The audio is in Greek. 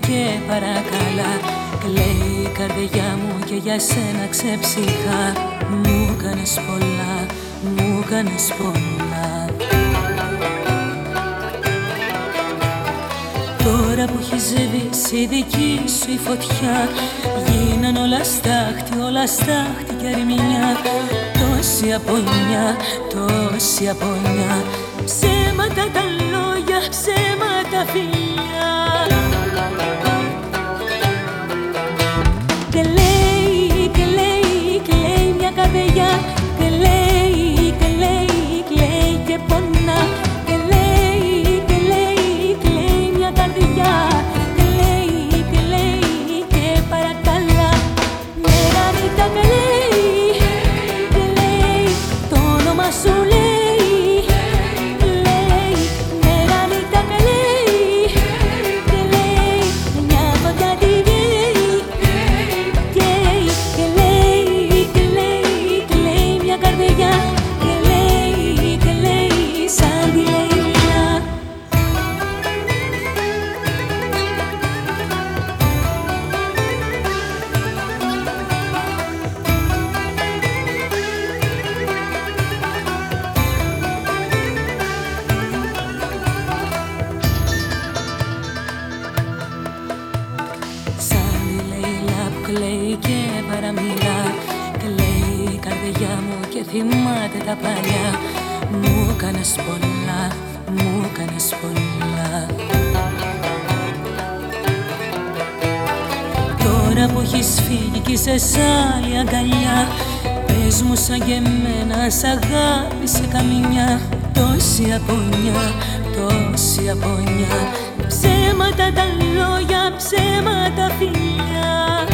και παρακαλά. Κλαίει η καρδιά μου και για σένα ξεψυχά. Μου κάνες πολλά, μου κάνες πολλά. Τώρα που έχει σβήσει δική σου η φωτιά. Γίναν όλα στάχτη, όλα στάχτη και αρμηνιά. Τόση απονιά, τόση απονιά. Ψέματα τα λόγια, ψέματα φιλιά θυμάται τα παλιά. Μου κάνες πολλά, μου κάνες πολλά. Τώρα που έχεις φύγει κι είσαι σ' άλλη αγκαλιά Πες μου σαν και εμένα σ' αγάπησε καμιά. Τόση απονιά, τόση απονιά. Ψέματα τα λόγια, ψέματα φιλιά.